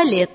туалет.